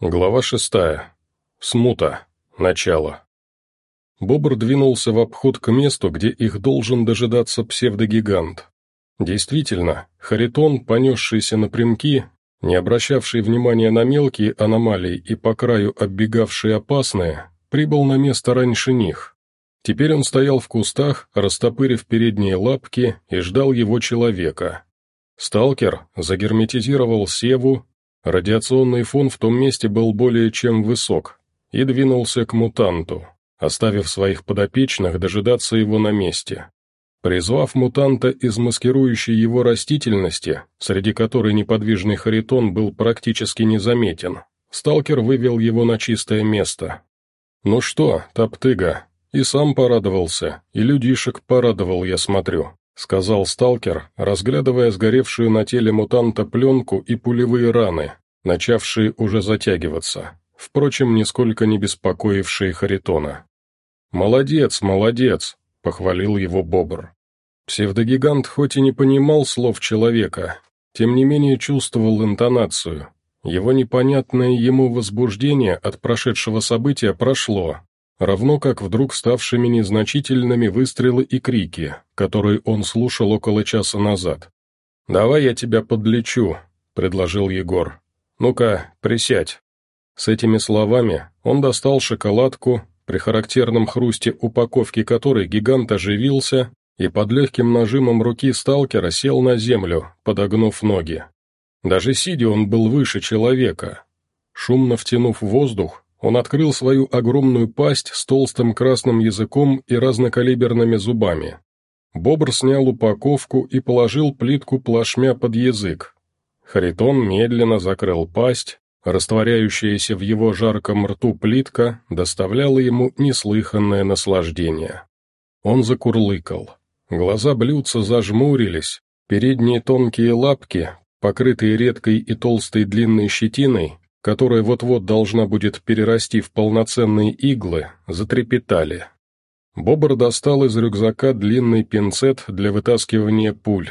Глава шестая. Смута. Начало. Бобр двинулся в обход к месту, где их должен дожидаться псевдогигант. Действительно, Харитон, понесшийся напрямки, не обращавший внимания на мелкие аномалии и по краю оббегавшие опасные, прибыл на место раньше них. Теперь он стоял в кустах, растопырив передние лапки, и ждал его человека. Сталкер загерметизировал севу Радиационный фон в том месте был более чем высок, и двинулся к мутанту, оставив своих подопечных дожидаться его на месте. Призвав мутанта из маскирующей его растительности, среди которой неподвижный харитон был практически незаметен, сталкер вывел его на чистое место. «Ну что, топтыга, и сам порадовался, и людишек порадовал, я смотрю», сказал сталкер, разглядывая сгоревшую на теле мутанта пленку и пулевые раны, начавшие уже затягиваться, впрочем, нисколько не беспокоившие Харитона. «Молодец, молодец!» — похвалил его Бобр. Псевдогигант хоть и не понимал слов человека, тем не менее чувствовал интонацию. Его непонятное ему возбуждение от прошедшего события прошло, равно как вдруг ставшими незначительными выстрелы и крики, которые он слушал около часа назад. «Давай я тебя подлечу», — предложил Егор. «Ну-ка, присядь». С этими словами он достал шоколадку, при характерном хрусте упаковки которой гигант оживился и под легким нажимом руки сталкера сел на землю, подогнув ноги. Даже сидя он был выше человека. Шумно втянув воздух, он открыл свою огромную пасть с толстым красным языком и разнокалиберными зубами. Бобр снял упаковку и положил плитку плашмя под язык. Харитон медленно закрыл пасть, растворяющаяся в его жарком рту плитка доставляла ему неслыханное наслаждение. Он закурлыкал. Глаза блюдца зажмурились, передние тонкие лапки, покрытые редкой и толстой длинной щетиной, которая вот-вот должна будет перерасти в полноценные иглы, затрепетали. Бобр достал из рюкзака длинный пинцет для вытаскивания пуль.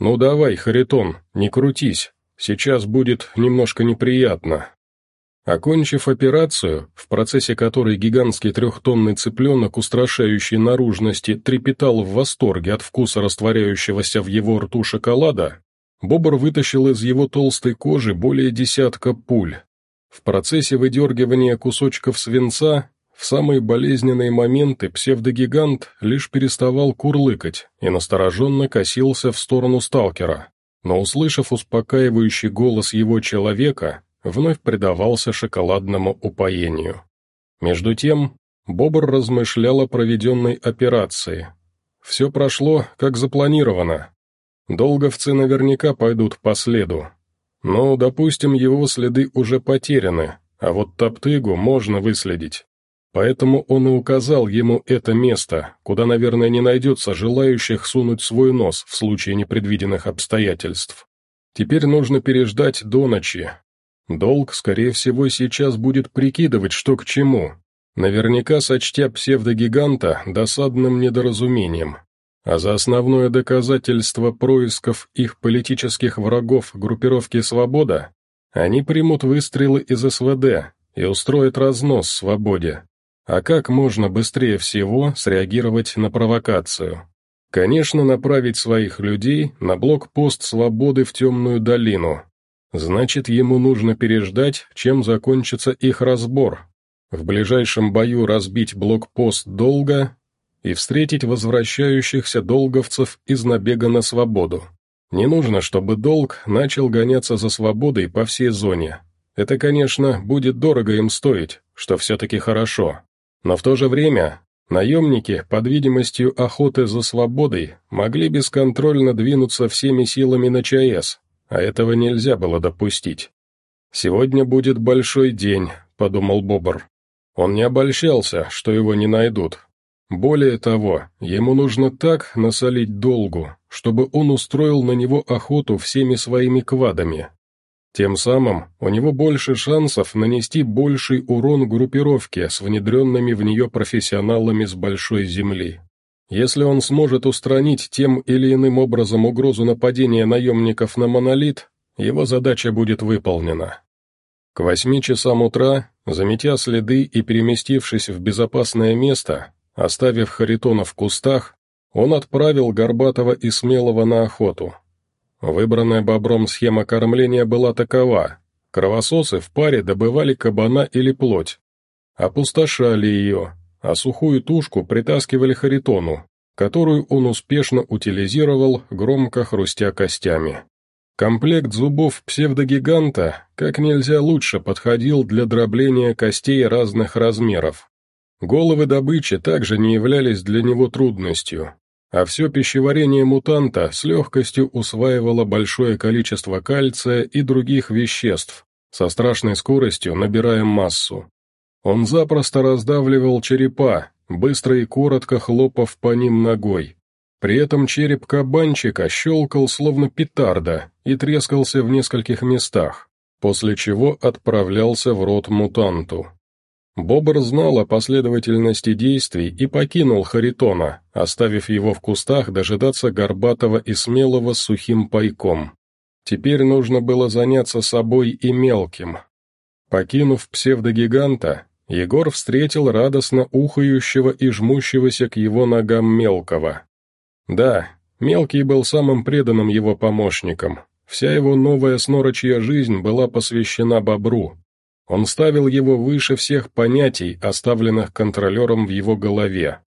«Ну давай, Харитон, не крутись, сейчас будет немножко неприятно». Окончив операцию, в процессе которой гигантский трехтонный цыпленок устрашающей наружности трепетал в восторге от вкуса растворяющегося в его рту шоколада, Бобр вытащил из его толстой кожи более десятка пуль. В процессе выдергивания кусочков свинца в самые болезненные моменты псевдогигант лишь переставал курлыкать и настороженно косился в сторону сталкера, но, услышав успокаивающий голос его человека, вновь предавался шоколадному упоению. Между тем, Бобр размышлял о проведенной операции. Все прошло, как запланировано, Долговцы наверняка пойдут по следу. Но, допустим, его следы уже потеряны, а вот Топтыгу можно выследить. Поэтому он и указал ему это место, куда, наверное, не найдется желающих сунуть свой нос в случае непредвиденных обстоятельств. Теперь нужно переждать до ночи. Долг, скорее всего, сейчас будет прикидывать, что к чему, наверняка сочтя псевдогиганта досадным недоразумением а за основное доказательство происков их политических врагов группировки «Свобода» они примут выстрелы из СВД и устроят разнос свободе. А как можно быстрее всего среагировать на провокацию? Конечно, направить своих людей на блокпост «Свободы» в темную долину. Значит, ему нужно переждать, чем закончится их разбор. В ближайшем бою разбить блокпост долго и встретить возвращающихся долговцев из набега на свободу. Не нужно, чтобы долг начал гоняться за свободой по всей зоне. Это, конечно, будет дорого им стоить, что все-таки хорошо. Но в то же время наемники, под видимостью охоты за свободой, могли бесконтрольно двинуться всеми силами на ЧАЭС, а этого нельзя было допустить. «Сегодня будет большой день», — подумал Бобр. Он не обольщался, что его не найдут, более того, ему нужно так насолить долгу, чтобы он устроил на него охоту всеми своими квадами. Тем самым у него больше шансов нанести больший урон группировке с внедренными в нее профессионалами с большой земли. Если он сможет устранить тем или иным образом угрозу нападения наемников на монолит, его задача будет выполнена. К восьми часам утра, заметя следы и переместившись в безопасное место, оставив Харитона в кустах, он отправил Горбатого и Смелого на охоту. Выбранная бобром схема кормления была такова. Кровососы в паре добывали кабана или плоть, опустошали ее, а сухую тушку притаскивали Харитону, которую он успешно утилизировал, громко хрустя костями. Комплект зубов псевдогиганта как нельзя лучше подходил для дробления костей разных размеров. Головы добычи также не являлись для него трудностью, а все пищеварение мутанта с легкостью усваивало большое количество кальция и других веществ, со страшной скоростью набирая массу. Он запросто раздавливал черепа, быстро и коротко хлопав по ним ногой. При этом череп кабанчика щелкал словно петарда и трескался в нескольких местах, после чего отправлялся в рот мутанту. Бобр знал о последовательности действий и покинул Харитона, оставив его в кустах дожидаться Горбатого и Смелого с сухим пайком. Теперь нужно было заняться собой и мелким. Покинув псевдогиганта, Егор встретил радостно ухающего и жмущегося к его ногам мелкого. Да, мелкий был самым преданным его помощником. Вся его новая снорочья жизнь была посвящена бобру. Он ставил его выше всех понятий, оставленных контролером в его голове.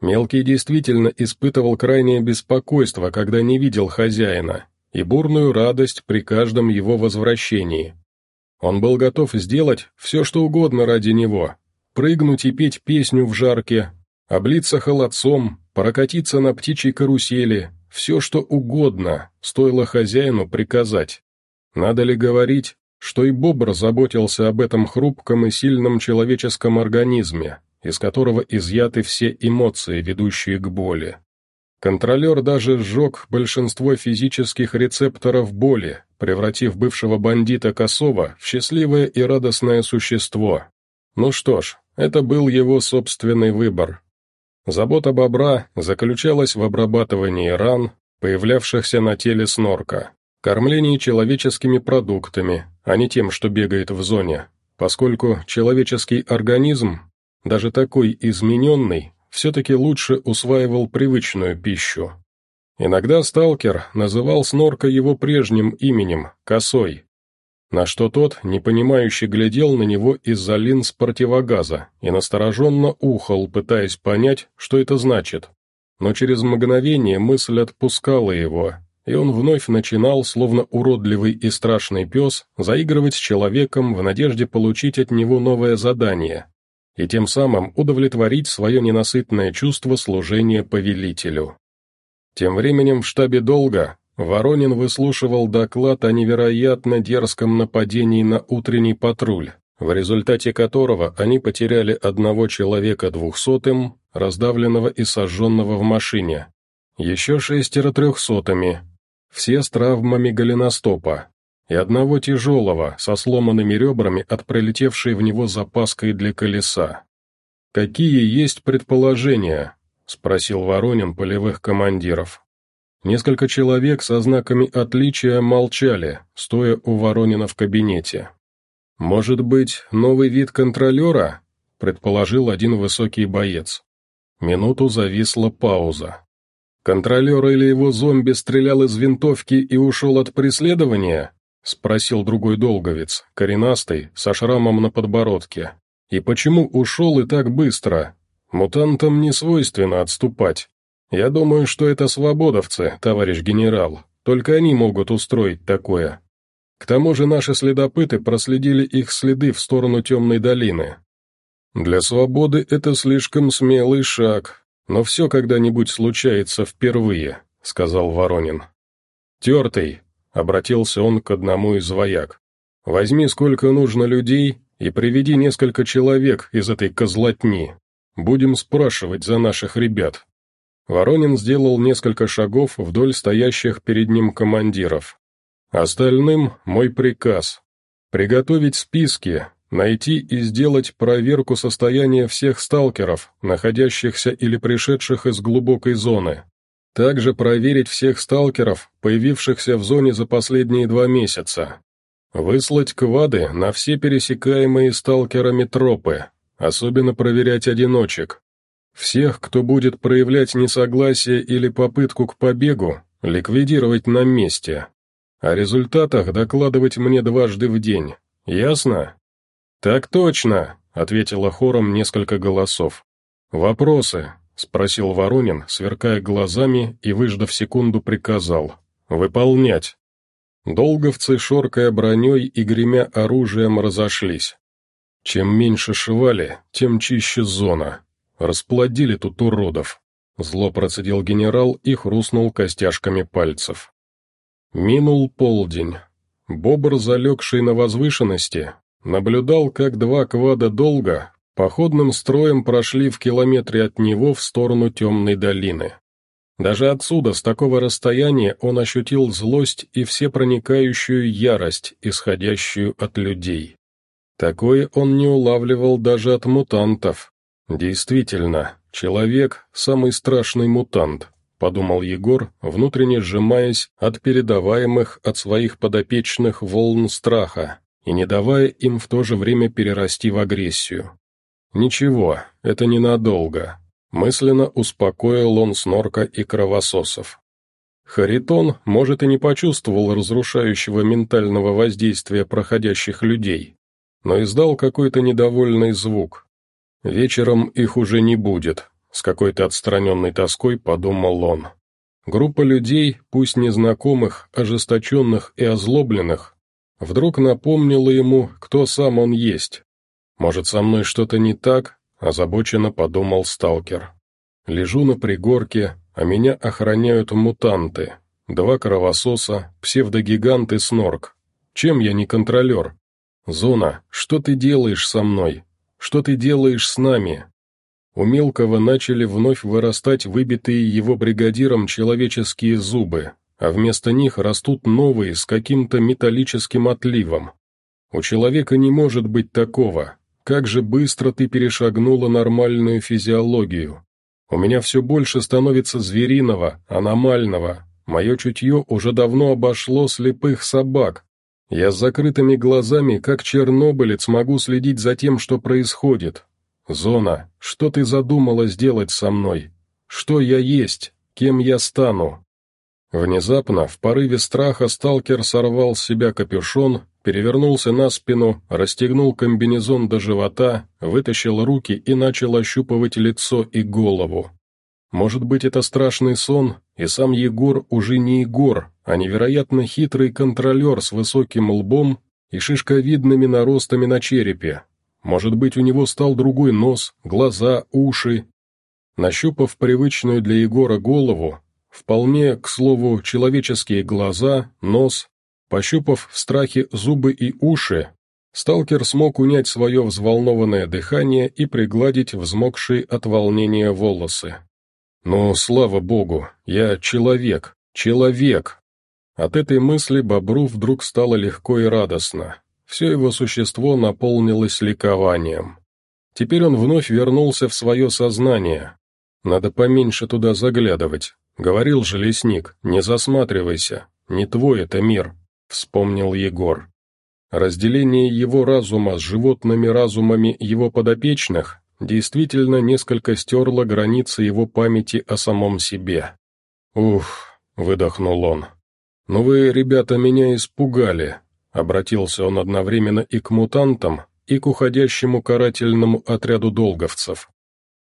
Мелкий действительно испытывал крайнее беспокойство, когда не видел хозяина, и бурную радость при каждом его возвращении. Он был готов сделать все, что угодно ради него. Прыгнуть и петь песню в жарке, облиться холодцом, прокатиться на птичьей карусели, все, что угодно, стоило хозяину приказать. Надо ли говорить, что и Бобр заботился об этом хрупком и сильном человеческом организме, из которого изъяты все эмоции, ведущие к боли. Контролер даже сжег большинство физических рецепторов боли, превратив бывшего бандита Косова в счастливое и радостное существо. Ну что ж, это был его собственный выбор. Забота бобра заключалась в обрабатывании ран, появлявшихся на теле снорка, кормлении человеческими продуктами, а не тем, что бегает в зоне, поскольку человеческий организм, даже такой измененный, все-таки лучше усваивал привычную пищу. Иногда сталкер называл Снорка его прежним именем – Косой, на что тот, непонимающе глядел на него из-за линз противогаза и настороженно ухал, пытаясь понять, что это значит. Но через мгновение мысль отпускала его, и он вновь начинал, словно уродливый и страшный пес, заигрывать с человеком в надежде получить от него новое задание, и тем самым удовлетворить свое ненасытное чувство служения повелителю. Тем временем в штабе долго Воронин выслушивал доклад о невероятно дерзком нападении на утренний патруль, в результате которого они потеряли одного человека двухсотым, раздавленного и сожженного в машине, еще шестеро трехсотыми, все с травмами голеностопа, и одного тяжелого, со сломанными ребрами от пролетевшей в него запаской для колеса. «Какие есть предположения?» — спросил Воронин полевых командиров. Несколько человек со знаками отличия молчали, стоя у Воронина в кабинете. «Может быть, новый вид контролера?» — предположил один высокий боец. Минуту зависла пауза. «Контролер или его зомби стрелял из винтовки и ушел от преследования?» — спросил другой долговец, коренастый, со шрамом на подбородке. «И почему ушел и так быстро? Мутантам не свойственно отступать. Я думаю, что это свободовцы, товарищ генерал, только они могут устроить такое. К тому же наши следопыты проследили их следы в сторону темной долины. Для свободы это слишком смелый шаг, но все когда-нибудь случается впервые», — сказал Воронин. «Тертый», — обратился он к одному из вояк, — «возьми сколько нужно людей и приведи несколько человек из этой козлотни. Будем спрашивать за наших ребят». Воронин сделал несколько шагов вдоль стоящих перед ним командиров. «Остальным мой приказ. Приготовить списки, Найти и сделать проверку состояния всех сталкеров, находящихся или пришедших из глубокой зоны. Также проверить всех сталкеров, появившихся в зоне за последние два месяца. Выслать квады на все пересекаемые сталкерами тропы, особенно проверять одиночек. Всех, кто будет проявлять несогласие или попытку к побегу, ликвидировать на месте. О результатах докладывать мне дважды в день. Ясно? Так точно, ответила хором несколько голосов. Вопросы? спросил Воронин, сверкая глазами и, выждав секунду, приказал. «Выполнять!» Долговцы, шоркая броней и гремя оружием, разошлись. Чем меньше шивали, тем чище зона. Расплодили тут уродов. Зло процедил генерал и хрустнул костяшками пальцев. Минул полдень. Бобр, залегший на возвышенности, наблюдал, как два квада долго походным строем прошли в километре от него в сторону темной долины. Даже отсюда, с такого расстояния, он ощутил злость и всепроникающую ярость, исходящую от людей. Такое он не улавливал даже от мутантов. Действительно, человек – самый страшный мутант, подумал Егор, внутренне сжимаясь от передаваемых от своих подопечных волн страха и не давая им в то же время перерасти в агрессию. Ничего, это ненадолго. Мысленно успокоил он снорка и кровососов. Харитон, может, и не почувствовал разрушающего ментального воздействия проходящих людей, но издал какой-то недовольный звук. «Вечером их уже не будет», — с какой-то отстраненной тоской подумал он. Группа людей, пусть незнакомых, ожесточенных и озлобленных, вдруг напомнила ему, кто сам он есть. «Может, со мной что-то не так?» — озабоченно подумал сталкер. «Лежу на пригорке, а меня охраняют мутанты. Два кровососа, псевдогигант и снорк. Чем я не контролер? «Зона, что ты делаешь со мной? Что ты делаешь с нами?» У Мелкого начали вновь вырастать выбитые его бригадиром человеческие зубы, а вместо них растут новые с каким-то металлическим отливом. У человека не может быть такого. Как же быстро ты перешагнула нормальную физиологию. У меня все больше становится звериного, аномального. Мое чутье уже давно обошло слепых собак, я с закрытыми глазами, как чернобылец, могу следить за тем, что происходит. Зона, что ты задумала сделать со мной? Что я есть? Кем я стану?» Внезапно, в порыве страха, сталкер сорвал с себя капюшон, перевернулся на спину, расстегнул комбинезон до живота, вытащил руки и начал ощупывать лицо и голову. Может быть, это страшный сон, и сам Егор уже не Егор, а невероятно хитрый контролер с высоким лбом и шишковидными наростами на черепе. Может быть, у него стал другой нос, глаза, уши. Нащупав привычную для Егора голову, вполне, к слову, человеческие глаза, нос, пощупав в страхе зубы и уши, сталкер смог унять свое взволнованное дыхание и пригладить взмокшие от волнения волосы. «Ну, слава богу, я человек, человек!» От этой мысли Бобру вдруг стало легко и радостно. Все его существо наполнилось ликованием. Теперь он вновь вернулся в свое сознание. Надо поменьше туда заглядывать. Говорил же лесник, не засматривайся, не твой это мир, вспомнил Егор. Разделение его разума с животными разумами его подопечных действительно несколько стерло границы его памяти о самом себе. «Ух», — выдохнул он, «Но вы, ребята, меня испугали», — обратился он одновременно и к мутантам, и к уходящему карательному отряду долговцев.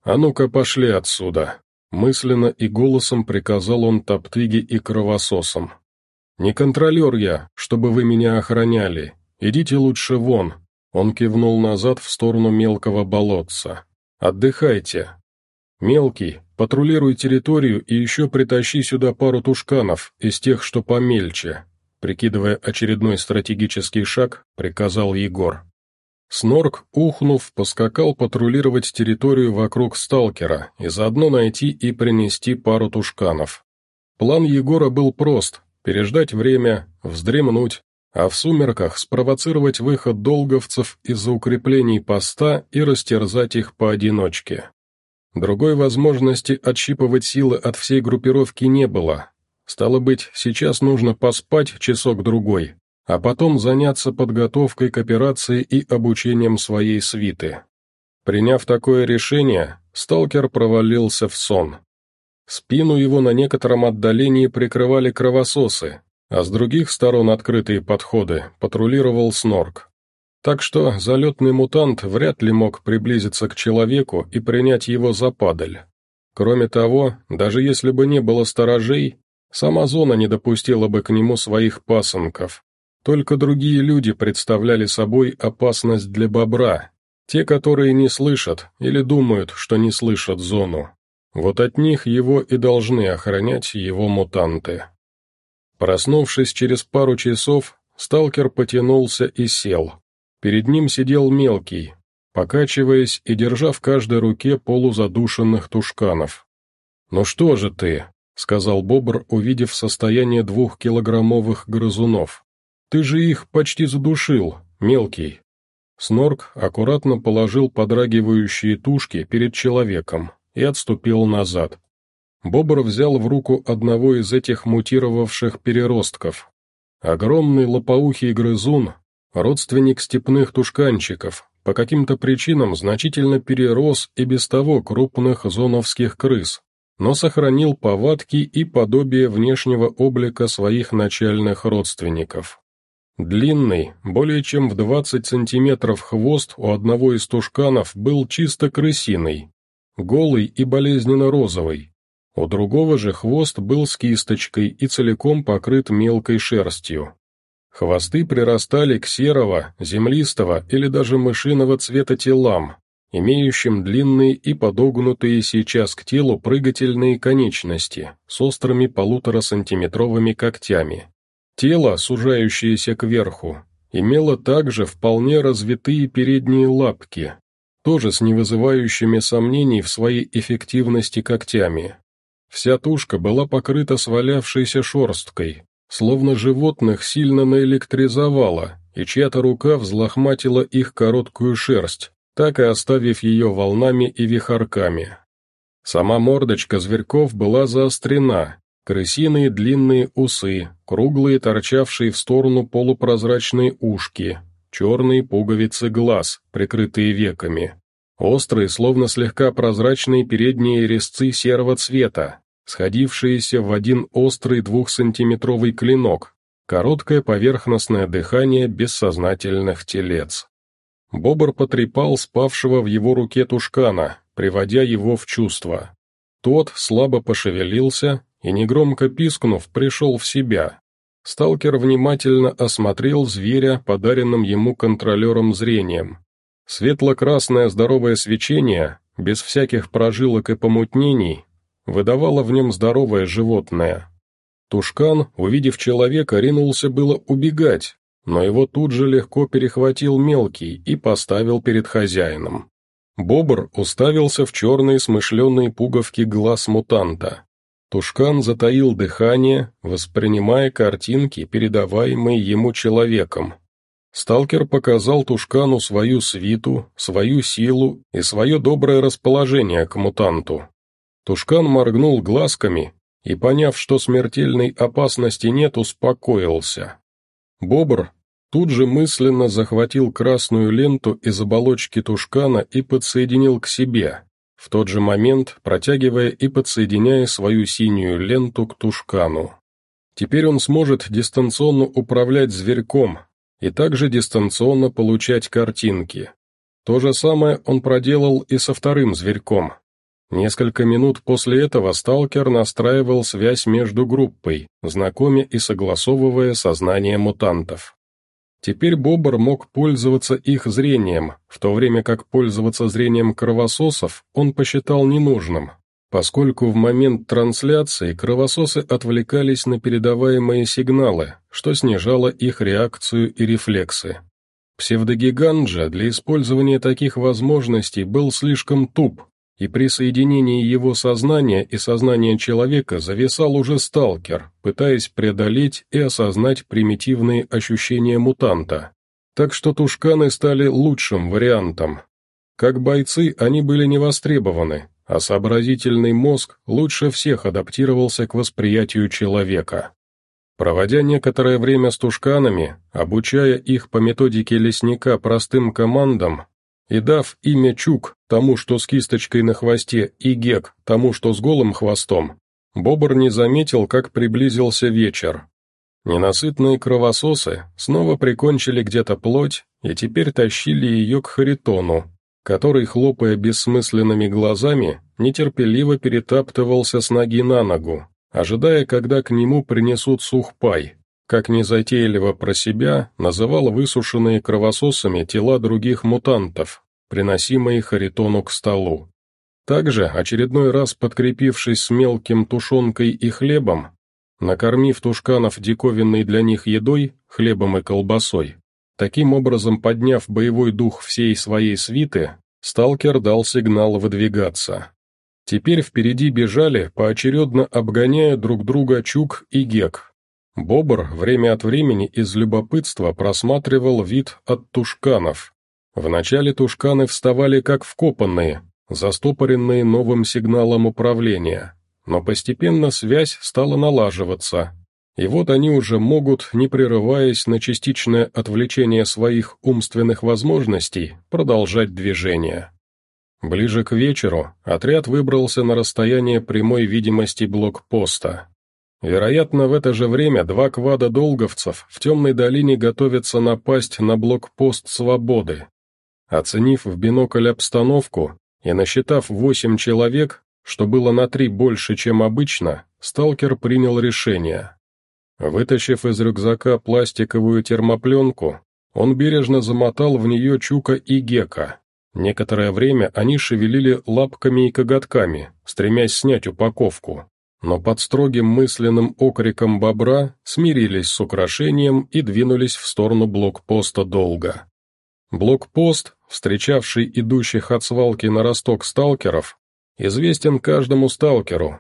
«А ну-ка, пошли отсюда!» Мысленно и голосом приказал он топтыге и кровососам. «Не контролер я, чтобы вы меня охраняли. Идите лучше вон!» Он кивнул назад в сторону мелкого болотца. «Отдыхайте. Мелкий, Патрулируй территорию и еще притащи сюда пару тушканов из тех, что помельче», прикидывая очередной стратегический шаг, приказал Егор. Снорк, ухнув, поскакал патрулировать территорию вокруг сталкера и заодно найти и принести пару тушканов. План Егора был прост – переждать время, вздремнуть, а в сумерках спровоцировать выход долговцев из-за укреплений поста и растерзать их поодиночке. Другой возможности отщипывать силы от всей группировки не было. Стало быть, сейчас нужно поспать часок-другой, а потом заняться подготовкой к операции и обучением своей свиты. Приняв такое решение, сталкер провалился в сон. Спину его на некотором отдалении прикрывали кровососы, а с других сторон открытые подходы патрулировал снорк. Так что залетный мутант вряд ли мог приблизиться к человеку и принять его за падаль. Кроме того, даже если бы не было сторожей, сама зона не допустила бы к нему своих пасынков. Только другие люди представляли собой опасность для бобра, те, которые не слышат или думают, что не слышат зону. Вот от них его и должны охранять его мутанты. Проснувшись через пару часов, сталкер потянулся и сел. Перед ним сидел мелкий, покачиваясь и держа в каждой руке полузадушенных тушканов. «Ну что же ты?» — сказал Бобр, увидев состояние двухкилограммовых грызунов. «Ты же их почти задушил, мелкий». Снорк аккуратно положил подрагивающие тушки перед человеком и отступил назад. Бобр взял в руку одного из этих мутировавших переростков. Огромный лопоухий грызун Родственник степных тушканчиков, по каким-то причинам значительно перерос и без того крупных зоновских крыс, но сохранил повадки и подобие внешнего облика своих начальных родственников. Длинный, более чем в 20 сантиметров хвост у одного из тушканов был чисто крысиный, голый и болезненно розовый. У другого же хвост был с кисточкой и целиком покрыт мелкой шерстью. Хвосты прирастали к серого, землистого или даже мышиного цвета телам, имеющим длинные и подогнутые сейчас к телу прыгательные конечности с острыми полуторасантиметровыми когтями. Тело, сужающееся кверху, имело также вполне развитые передние лапки, тоже с невызывающими сомнений в своей эффективности когтями. Вся тушка была покрыта свалявшейся шерсткой, Словно животных сильно наэлектризовало, и чья-то рука взлохматила их короткую шерсть, так и оставив ее волнами и вихорками. Сама мордочка зверьков была заострена, крысиные длинные усы, круглые торчавшие в сторону полупрозрачные ушки, черные пуговицы глаз, прикрытые веками, острые, словно слегка прозрачные передние резцы серого цвета, сходившиеся в один острый двухсантиметровый клинок, короткое поверхностное дыхание бессознательных телец. Бобр потрепал спавшего в его руке тушкана, приводя его в чувство. Тот слабо пошевелился и, негромко пискнув, пришел в себя. Сталкер внимательно осмотрел зверя, подаренным ему контролером зрением. Светло-красное здоровое свечение, без всяких прожилок и помутнений, выдавало в нем здоровое животное. Тушкан, увидев человека, ринулся было убегать, но его тут же легко перехватил мелкий и поставил перед хозяином. Бобр уставился в черные смышленые пуговки глаз мутанта. Тушкан затаил дыхание, воспринимая картинки, передаваемые ему человеком. Сталкер показал Тушкану свою свиту, свою силу и свое доброе расположение к мутанту. Тушкан моргнул глазками и, поняв, что смертельной опасности нет, успокоился. Бобр тут же мысленно захватил красную ленту из оболочки тушкана и подсоединил к себе, в тот же момент протягивая и подсоединяя свою синюю ленту к тушкану. Теперь он сможет дистанционно управлять зверьком и также дистанционно получать картинки. То же самое он проделал и со вторым зверьком, Несколько минут после этого сталкер настраивал связь между группой, знакомя и согласовывая сознание мутантов. Теперь Бобр мог пользоваться их зрением, в то время как пользоваться зрением кровососов он посчитал ненужным, поскольку в момент трансляции кровососы отвлекались на передаваемые сигналы, что снижало их реакцию и рефлексы. Псевдогигант же для использования таких возможностей был слишком туп, и при соединении его сознания и сознания человека зависал уже сталкер, пытаясь преодолеть и осознать примитивные ощущения мутанта. Так что тушканы стали лучшим вариантом. Как бойцы они были не востребованы, а сообразительный мозг лучше всех адаптировался к восприятию человека. Проводя некоторое время с тушканами, обучая их по методике лесника простым командам, и дав имя Чук тому, что с кисточкой на хвосте, и Гек тому, что с голым хвостом, Бобр не заметил, как приблизился вечер. Ненасытные кровососы снова прикончили где-то плоть и теперь тащили ее к Харитону, который, хлопая бессмысленными глазами, нетерпеливо перетаптывался с ноги на ногу, ожидая, когда к нему принесут сухпай, как незатейливо про себя называл высушенные кровососами тела других мутантов, приносимые Харитону к столу. Также, очередной раз подкрепившись с мелким тушенкой и хлебом, накормив тушканов диковинной для них едой, хлебом и колбасой, таким образом подняв боевой дух всей своей свиты, сталкер дал сигнал выдвигаться. Теперь впереди бежали, поочередно обгоняя друг друга Чук и Гек. Бобр время от времени из любопытства просматривал вид от тушканов. Вначале тушканы вставали как вкопанные, застопоренные новым сигналом управления, но постепенно связь стала налаживаться, и вот они уже могут, не прерываясь на частичное отвлечение своих умственных возможностей, продолжать движение. Ближе к вечеру отряд выбрался на расстояние прямой видимости блокпоста. Вероятно, в это же время два квада долговцев в темной долине готовятся напасть на блокпост «Свободы». Оценив в бинокль обстановку, и насчитав восемь человек, что было на три больше, чем обычно, сталкер принял решение. Вытащив из рюкзака пластиковую термопленку, он бережно замотал в нее Чука и Гека. Некоторое время они шевелили лапками и коготками, стремясь снять упаковку, но под строгим мысленным окриком бобра смирились с украшением и двинулись в сторону блокпоста долго. Блокпост, встречавший идущих от свалки на росток сталкеров, известен каждому сталкеру.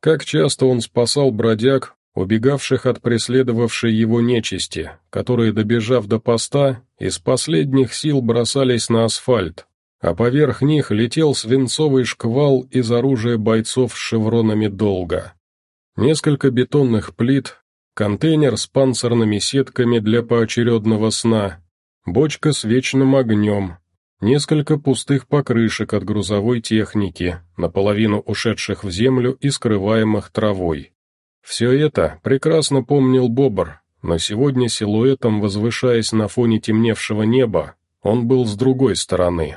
Как часто он спасал бродяг, убегавших от преследовавшей его нечисти, которые, добежав до поста, из последних сил бросались на асфальт, а поверх них летел свинцовый шквал из оружия бойцов с шевронами долга. Несколько бетонных плит, контейнер с панцирными сетками для поочередного сна бочка с вечным огнем, несколько пустых покрышек от грузовой техники, наполовину ушедших в землю и скрываемых травой. Все это прекрасно помнил Бобр, но сегодня силуэтом, возвышаясь на фоне темневшего неба, он был с другой стороны.